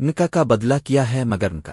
نکا کا بدلہ کیا ہے مگر ان کا